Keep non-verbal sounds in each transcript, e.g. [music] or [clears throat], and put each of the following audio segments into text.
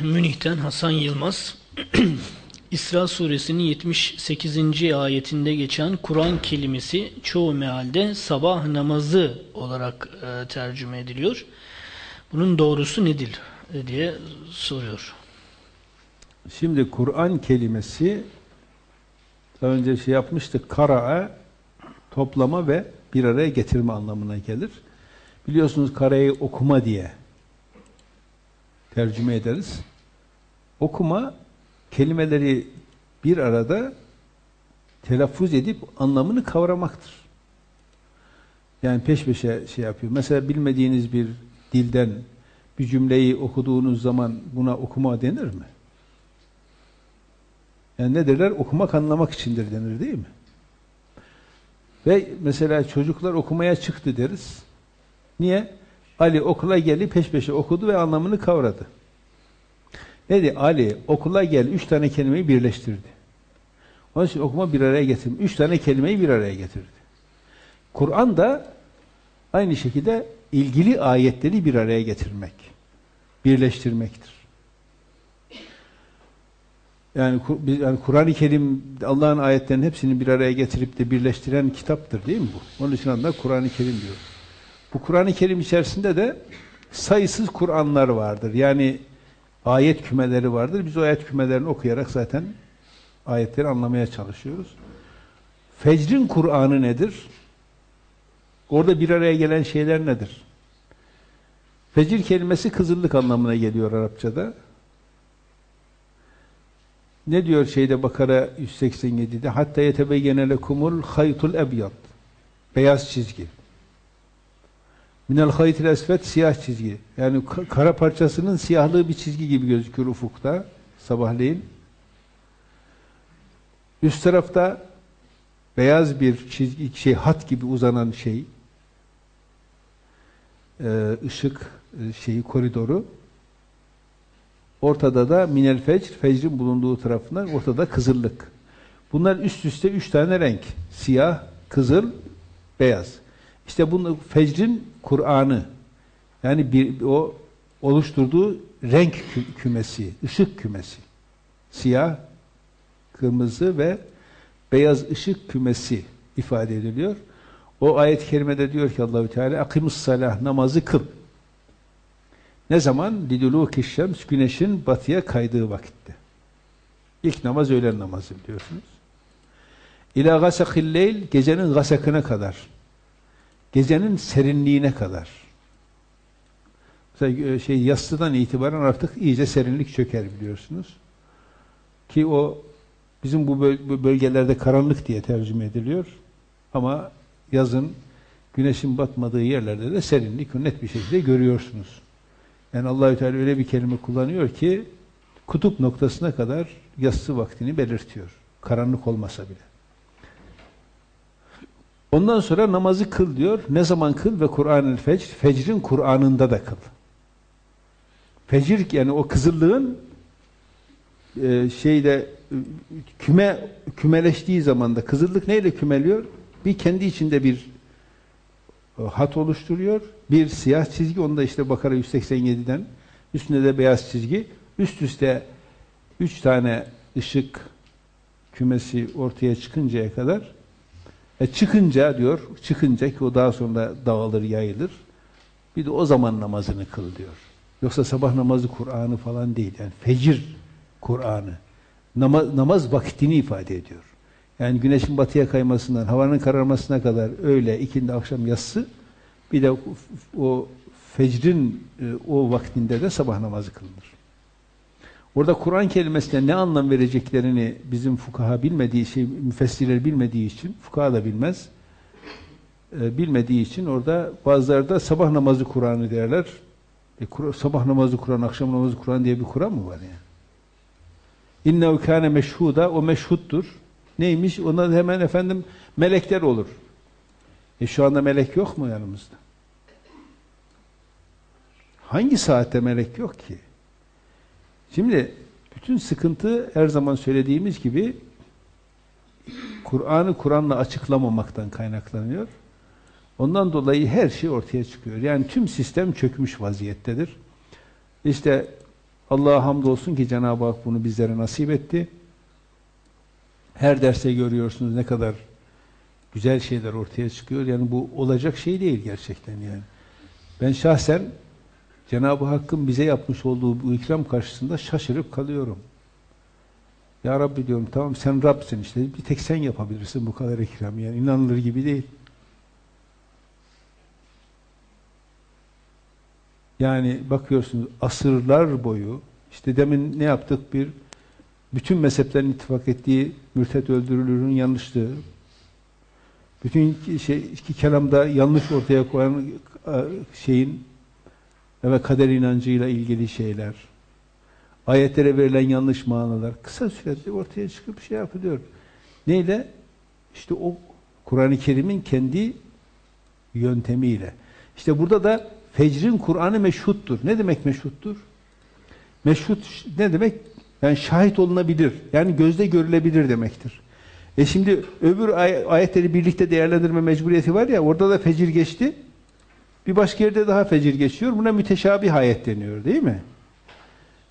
Münih'ten Hasan Yılmaz. [clears throat] İsra suresinin 78. ayetinde geçen Kur'an kelimesi çoğu mealde sabah namazı olarak e, tercüme ediliyor. Bunun doğrusu nedir e, diye soruyor. Şimdi Kur'an kelimesi daha önce şey yapmıştık. Kara'a toplama ve bir araya getirme anlamına gelir. Biliyorsunuz karayı okuma diye tercüme ederiz. Okuma kelimeleri bir arada telaffuz edip anlamını kavramaktır. Yani peş peşe şey yapıyor. Mesela bilmediğiniz bir dilden bir cümleyi okuduğunuz zaman buna okuma denir mi? Yani ne derler? Okumak anlamak içindir denir değil mi? Ve mesela çocuklar okumaya çıktı deriz. Niye? Ali okula geldi peş peşe okudu ve anlamını kavradı. Dedi? Ali okula gel üç tane kelimeyi birleştirdi. Onun için okuma bir araya getirdi. Üç tane kelimeyi bir araya getirdi. Kur'an da aynı şekilde ilgili ayetleri bir araya getirmek, birleştirmektir. Yani, yani Kur'an-ı Kerim Allah'ın ayetlerinin hepsini bir araya getirip de birleştiren kitaptır değil mi bu? Onun için adı Kur'an-ı Kerim diyor. Bu Kur'an-ı Kerim içerisinde de sayısız Kur'anlar vardır. Yani ayet kümeleri vardır. Biz o ayet kümelerini okuyarak zaten ayetleri anlamaya çalışıyoruz. Fecrin Kur'an'ı nedir? Orada bir araya gelen şeyler nedir? Fecir kelimesi kızıllık anlamına geliyor Arapçada. Ne diyor şeyde Bakara 187'de? Hatta yetebeyyene lekumul haytul ebyad. Beyaz çizgi. Minel haytil esvet siyah çizgi. Yani kara parçasının siyahlığı bir çizgi gibi gözüküyor ufukta sabahleyin. Üst tarafta beyaz bir çizgi şey hat gibi uzanan şey ışık şeyi koridoru ortada da minel fecr fecrin bulunduğu tarafından ortada kızıllık. Bunlar üst üste üç tane renk. Siyah, kızıl, beyaz. İşte bunu fecrin Kur'an'ı yani bir o oluşturduğu renk kü kümesi, ışık kümesi. Siyah, kırmızı ve beyaz ışık kümesi ifade ediliyor. O ayet-i kerimede diyor ki Allahü Teala akimus salah namazı kıl. Ne zaman? Liduluki şems güneşin batıya kaydığı vakitte. İlk namaz öğlen namazı biliyorsunuz. İlâ gasakil leyl gecenin gasakına kadar. Gecenin serinliğine kadar. Mesela şey yastıdan itibaren artık iyice serinlik çöker biliyorsunuz. Ki o bizim bu bölgelerde karanlık diye tercüme ediliyor. Ama yazın güneşin batmadığı yerlerde de serinlik net bir şekilde görüyorsunuz. Yani Allahü Teala öyle bir kelime kullanıyor ki kutup noktasına kadar yassı vaktini belirtiyor. Karanlık olmasa bile. Ondan sonra namazı kıl diyor. Ne zaman kıl? Ve Kur'an-ı fecr. Fecrin Kur'an'ında da kıl. Fecir yani o kızıllığın e, şeyde küme kümeleştiği zaman da kızıllık neyle kümeliyor? Bir kendi içinde bir e, hat oluşturuyor. Bir siyah çizgi, onda işte Bakara 187'den üstünde de beyaz çizgi. Üst üste üç tane ışık kümesi ortaya çıkıncaya kadar e çıkınca diyor, çıkınca ki o daha sonra dağılır, yayılır. Bir de o zaman namazını kıl diyor. Yoksa sabah namazı Kur'an'ı falan değil. Yani fecir Kur'an'ı. Namaz, namaz vakitini ifade ediyor. Yani güneşin batıya kaymasından, havanın kararmasına kadar öyle ikindi akşam yatsı bir de o fecrin e, o vaktinde de sabah namazı kılınır. Orada Kur'an kelimesine ne anlam vereceklerini bizim fukaha bilmediği şey, müfessirler bilmediği için, fukaha da bilmez, e, bilmediği için orada bazıları da sabah namazı Kur'an'ı derler. E, sabah namazı Kur'an, akşam namazı Kur'an diye bir Kur'an mı var yani? İnnehu kâne meşhuda, o meşhuttur. Neymiş? Ona hemen efendim melekler olur. E şu anda melek yok mu yanımızda? Hangi saatte melek yok ki? Şimdi bütün sıkıntı her zaman söylediğimiz gibi Kur'an'ı Kur'an'la açıklamamaktan kaynaklanıyor. Ondan dolayı her şey ortaya çıkıyor. Yani tüm sistem çökmüş vaziyettedir. İşte Allah'a hamdolsun ki Cenab-ı Hak bunu bizlere nasip etti. Her derste görüyorsunuz ne kadar güzel şeyler ortaya çıkıyor. Yani bu olacak şey değil gerçekten yani. Ben şahsen Cenab-ı Hakk'ın bize yapmış olduğu bu ikram karşısında şaşırıp kalıyorum. Ya Rabbi diyorum tamam sen Rab'sin işte bir tek sen yapabilirsin bu kadar ikram yani inanılır gibi değil. Yani bakıyorsunuz asırlar boyu işte demin ne yaptık bir bütün mezheplerin ittifak ettiği mürtet öldürülürün yanlışlığı bütün şey kelamda yanlış ortaya koyan e, şeyin ve kader inancıyla ilgili şeyler ayetlere verilen yanlış manalar kısa sürede ortaya çıkıp şey yapılıyor. Neyle? İşte o Kur'an-ı Kerim'in kendi yöntemiyle. İşte burada da fecrin Kur'an'ı meşhuttur. Ne demek meşhuttur? Meşhut ne demek? Yani şahit olunabilir. Yani gözde görülebilir demektir. E şimdi öbür ay- ayetleri birlikte değerlendirme mecburiyeti var ya orada da fecir geçti. Bir başka yerde daha fecir geçiyor. Buna müteşabih ayet deniyor değil mi?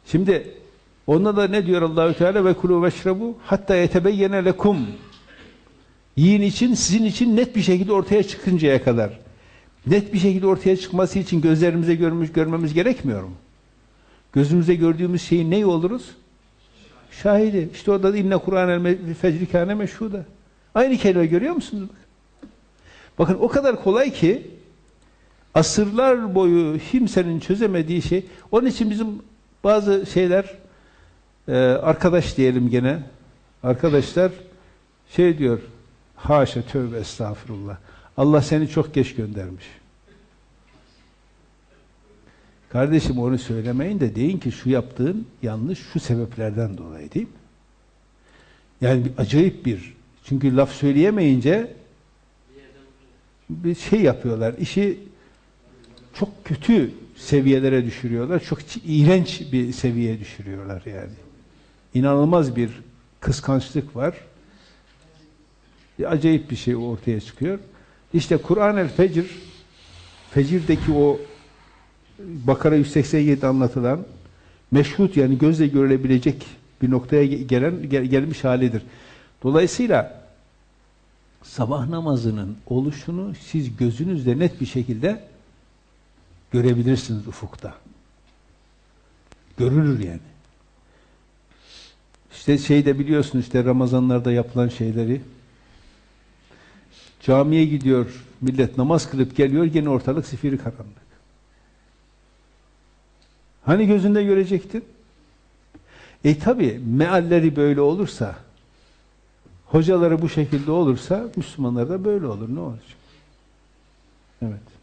Şimdi onda da ne diyor Allahü Teala ve kulu veşrabu hatta yetebeyyene lekum. Yiyin için sizin için net bir şekilde ortaya çıkıncaya kadar. Net bir şekilde ortaya çıkması için gözlerimize görmüş görmemiz gerekmiyor mu? Gözümüze gördüğümüz şeyin neyi oluruz? Şahidi. İşte orada da inne Kur'an el fecri kâne meşhuda. Aynı kelime görüyor musunuz? Bakın o kadar kolay ki asırlar boyu kimsenin çözemediği şey. Onun için bizim bazı şeyler e, arkadaş diyelim gene arkadaşlar şey diyor haşa tövbe estağfurullah Allah seni çok geç göndermiş. Kardeşim onu söylemeyin de deyin ki şu yaptığın yanlış şu sebeplerden dolayı değil mi? Yani bir, acayip bir çünkü laf söyleyemeyince bir şey yapıyorlar. işi çok kötü seviyelere düşürüyorlar. Çok iğrenç bir seviyeye düşürüyorlar yani. İnanılmaz bir kıskançlık var. Bir acayip bir şey ortaya çıkıyor. İşte Kur'an el Fecr Fecir'deki o Bakara 187 anlatılan meşhut yani gözle görülebilecek bir noktaya gelen gel, gelmiş halidir. Dolayısıyla sabah namazının oluşunu siz gözünüzle net bir şekilde görebilirsiniz ufukta. Görülür yani. İşte şeyde biliyorsun işte Ramazanlarda yapılan şeyleri camiye gidiyor millet namaz kılıp geliyor gene ortalık sifiri karanlık. Hani gözünde görecektin? E tabi mealleri böyle olursa hocaları bu şekilde olursa Müslümanlar da böyle olur ne olacak? Evet.